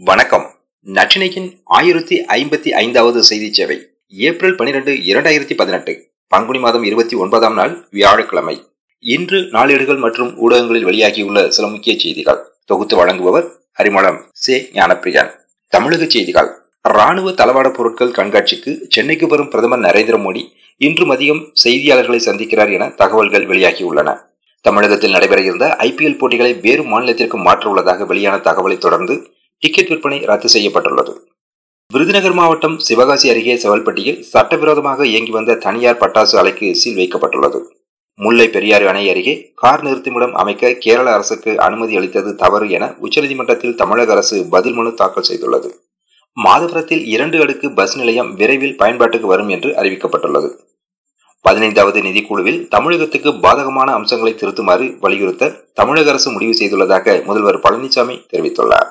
வணக்கம். நற்றினையின் ஆயிரத்தி ஐம்பத்தி ஐந்தாவது செய்தி சேவை ஏப்ரல் பனிரெண்டு இரண்டாயிரத்தி பதினெட்டு பங்குனி மாதம் இருபத்தி ஒன்பதாம் நாள் வியாழக்கிழமை. இன்று நாளேடுகள் மற்றும் ஊடகங்களில் வெளியாகியுள்ள சில முக்கிய செய்திகள். தொகுத்து வழங்குபவர் ஹரிமளம் சே. ஞானப்பிரியன். தமிழக செய்திகள். ராணுவ தளவாட பொருட்கள் கண்காட்சிக்கு சென்னைக்கு வரும் பிரதமர் நரேந்திர மோடி இன்று மதியம் செய்தியாளர்களை சந்திக்கிறார் என தகவல்கள் வெளியாகியுள்ளன. தமிழகத்தில் நடைபெற இருந்த ஐபிஎல் போட்டிகளை வேறு மாநிலத்திற்கு மாற்ற உள்ளதாக வெளியான தகவலை தொடர்ந்து டிக்கெட் விற்பனை ரத்து செய்யப்பட்டுள்ளது. விருதுநகர் மாவட்டம் சிவகாசி அருகே செவல்பட்டியில் சட்டவிரோதமாக இயங்கி வந்த தனியார் பட்டாசு ஆலைக்கு சீல் வைக்கப்பட்டுள்ளது. முல்லை பெரியாறு அணை அருகே கார் நிறுத்துமிடம் அமைக்க கேரள அரசுக்கு அனுமதி அளித்தது தவறு என உச்சநீதிமன்றத்தில் தமிழக அரசு பதில் மனு தாக்கல் செய்துள்ளது. மாதபுரத்தில் இரண்டு அடுக்கு பஸ் நிலையம் விரைவில் பயன்பாட்டுக்கு வரும் என்று அறிவிக்கப்பட்டுள்ளது. பதினைந்தாவது நிதிக்குழுவில் தமிழகத்துக்கு பாதகமான அம்சங்களை திருத்துமாறு வலியுறுத்த தமிழக அரசு முடிவு செய்துள்ளதாக முதல்வர் பழனிசாமி தெரிவித்துள்ளார்.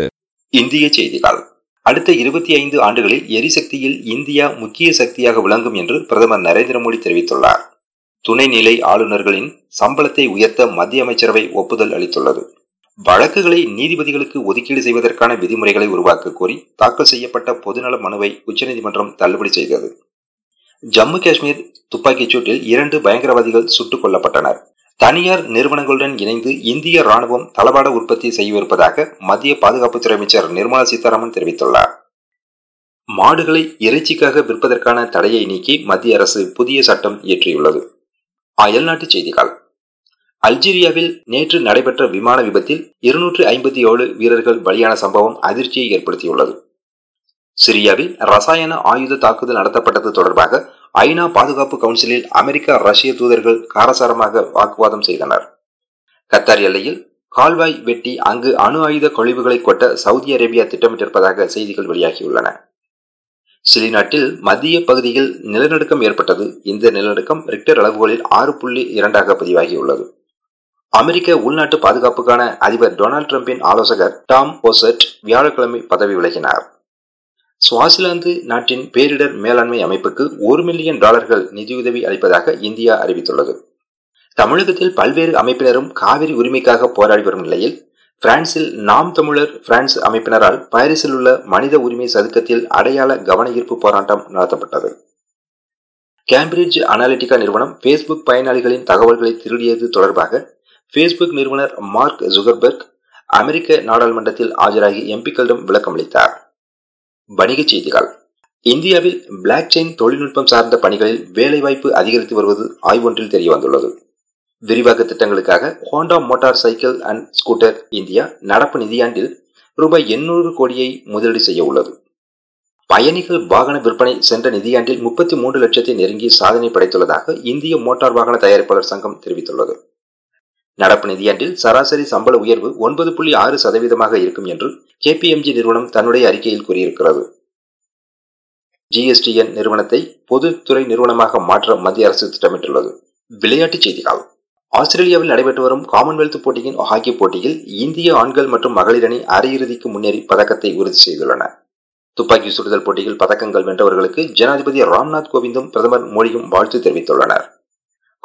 இந்திய செய்திகள். அடுத்த இருபத்தி ஐந்து ஆண்டுகளில் எரிசக்தியில் இந்தியா முக்கிய சக்தியாக விளங்கும் என்று பிரதமர் நரேந்திர மோடி தெரிவித்துள்ளார். துணைநிலை ஆளுநர்களின் சம்பளத்தை உயர்த்த மத்திய அமைச்சரவை ஒப்புதல் அளித்துள்ளது. வழக்குகளை நீதிபதிகளுக்கு ஒதுக்கீடு செய்வதற்கான விதிமுறைகளை உருவாக்க கோரி தாக்கல் செய்யப்பட்ட பொதுநல மனுவை உச்சநீதிமன்றம் தள்ளுபடி செய்தது. ஜம்மு காஷ்மீர் துப்பாக்கிச் சூட்டில் இரண்டு பயங்கரவாதிகள் சுட்டுக் கொல்லப்பட்டனர். தனியார் நிறுவனங்களுடன் இணைந்து இந்திய ராணுவம் தளவாட உற்பத்தி செய்யவிருப்பதாக மத்திய பாதுகாப்புத்துறை அமைச்சர் நிர்மலா சீதாராமன் தெரிவித்துள்ளார். மாடுகளை இறைச்சிக்காக விற்பதற்கான தடையை நீக்கி மத்திய அரசு புதிய சட்டம் இயற்றியுள்ளது. அயல்நாட்டு செய்திகள். அல்ஜீரியாவில் நேற்று நடைபெற்ற விமான விபத்தில் இருநூற்று ஐம்பத்தி ஏழு வீரர்கள் பலியான சம்பவம் அதிர்ச்சியை ஏற்படுத்தியுள்ளது. சிரியாவில் ரசாயன ஆயுத தாக்குதல் நடத்தப்பட்டது தொடர்பாக ஐநா பாதுகாப்பு கவுன்சிலில் அமெரிக்கா ரஷ்ய தூதர்கள் காரசாரமாக வாக்குவாதம் செய்தனர். கத்தார் எல்லையில் கால்வாய் வெட்டி அங்கு அணு ஆயுத கழிவுகளை கொட்ட சவுதி அரேபியா திட்டமிட்டிருப்பதாக செய்திகள் வெளியாகியுள்ளன. சிலி நாட்டில் மத்திய பகுதியில் நிலநடுக்கம் ஏற்பட்டது. இந்த நிலநடுக்கம் ரிக்டர் அளவுகளில் ஆறு புள்ளி இரண்டாக பதிவாகியுள்ளது. அமெரிக்க உள்நாட்டு பாதுகாப்புக்கான அதிபர் டொனால்டு டிரம்பின் ஆலோசகர் டாம் போசட் வியாழக்கிழமை பதவி விலகினார். சுவாசிலாந்து நாட்டின் பேரிடர் மேலாண்மை அமைப்புக்கு ஒரு மில்லியன் டாலர்கள் நிதியுதவி அளிப்பதாக இந்தியா அறிவித்துள்ளது. தமிழகத்தில் பல்வேறு அமைப்பினரும் காவிரி உரிமைக்காக போராடி வரும் நிலையில் பிரான்சில் நாம் தமிழர் பிரான்ஸ் அமைப்பினரால் பாரிஸில் உள்ள மனித உரிமை சதுக்கத்தில் அடையாள கவன ஈர்ப்பு போராட்டம் நடத்தப்பட்டது. கேம்பிரிட்ஜ் அனாலிட்டிகா நிறுவனம் பேஸ்புக் பயனாளிகளின் தகவல்களை திருடியது தொடர்பாக பேஸ்புக் நிறுவனர் மார்க் ஜுகர்பர்க் அமெரிக்க நாடாளுமன்றத்தில் ஆஜராகி எம்பிக்களிடம் விளக்கமளித்தார். வணிகச் செய்திகள். இந்தியாவில் பிளாக் செயின் தொழில்நுட்பம் சார்ந்த பணிகளில் வேலைவாய்ப்பு அதிகரித்து வருவது ஆய்வொன்றில் தெரியவந்துள்ளது. விரிவாக்க திட்டங்களுக்காக Honda motor cycle and scooter India நடப்பு நிதியாண்டில் ரூபாய் எண்ணூறு கோடியை முதலீடு செய்ய உள்ளது. பயணிகள் வாகன விற்பனை சென்ற நிதியாண்டில் முப்பத்தி மூன்று லட்சத்தை நெருங்கி சாதனை படைத்துள்ளதாக இந்திய மோட்டார் வாகன தயாரிப்பாளர் சங்கம் தெரிவித்துள்ளது. நடப்பு நிதியாண்டில் சராசரி சம்பள உயர்வு ஒன்பது புள்ளி ஆறு சதவீதமாக இருக்கும் என்று கேபிஎம்ஜி நிறுவனம் தன்னுடைய அறிக்கையில் கூறியிருக்கிறது. ஜிஎஸ்டிஎன் நிறுவனத்தை பொதுத்துறை நிறுவனமாக மாற்ற மத்திய அரசு திட்டமிட்டுள்ளது. விளையாட்டுச் செய்திகள். ஆஸ்திரேலியாவில் நடைபெற்று வரும் காமன்வெல்த் போட்டியின் ஹாக்கி போட்டியில் இந்திய ஆண்கள் மற்றும் மகளிர் அணி அரையிறுதிக்கு முன்னேறி பதக்கத்தை உறுதி செய்துள்ளன. துப்பாக்கி சுடுதல் போட்டியில் பதக்கங்கள் வென்றவர்களுக்கு ஜனாதிபதி ராம்நாத் கோவிந்தும் பிரதமர் மோடியும் வாழ்த்து தெரிவித்துள்ளனர்.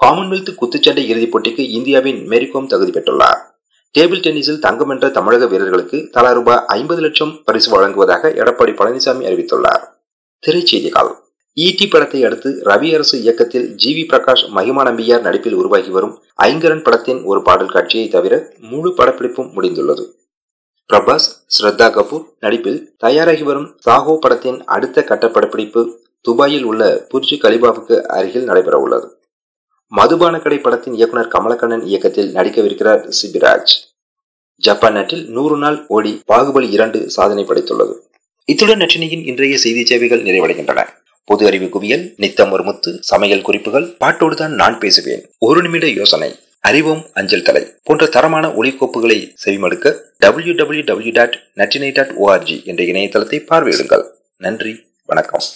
காமன்வெல்த் குத்துச்சண்டை இறுதிப் போட்டிக்கு இந்தியாவின் மேரிகோம் தகுதி பெற்றுள்ளார். டேபிள் டென்னிஸில் தங்கம் வென்ற தமிழக வீரர்களுக்கு தலா ரூபாய் ஐம்பது லட்சம் பரிசு வழங்குவதாக எடப்பாடி பழனிசாமி அறிவித்துள்ளார். திரைச்செய்திகள். ஈட்டி படத்தை அடுத்து ரவி அரசு இயக்கத்தில் ஜி வி பிரகாஷ் மகிமா நம்பியார் நடிப்பில் உருவாகி வரும் ஐங்கரன் படத்தின் ஒரு பாடல் காட்சியை தவிர முழு படப்பிடிப்பும் முடிந்துள்ளது. பிரபாஸ் ஸ்ரத்தா கபூர் நடிப்பில் தயாராகி வரும் சாஹோ படத்தின் அடுத்த கட்ட படப்பிடிப்பு துபாயில் உள்ள புர்ஜி கலிபாவுக்கு அருகில் நடைபெற உள்ளது மதுபான கடை படத்தின் இயக்குனர் கமலக்கண்ணன் இயக்கத்தில் நடிக்கவிருக்கிறார் சிபிராஜ். ஜப்பான் நாட்டில் நூறு நாள் ஓடி பாகுபலி இரண்டு சாதனை படைத்துள்ளது. இத்துடன் நற்றினியின் இன்றைய செய்தி சேவைகள் நிறைவடைகின்றன. பொது அறிவு குவியல் நித்தம் ஒரு முத்து சமையல் குறிப்புகள் பாட்டோடு தான் நான் பேசுவேன். ஒரு நிமிட யோசனை அறிவோம் அஞ்சல் தலை போன்ற தரமான ஒளிக்கோப்புகளை செவிமடுக்க டபிள்யூ டபிள்யூ டபிள்யூ டாட் நட்டினை டாட் ஓஆர்ஜி என்ற இணையதளத்தை பார்வையிடுங்கள். நன்றி வணக்கம்.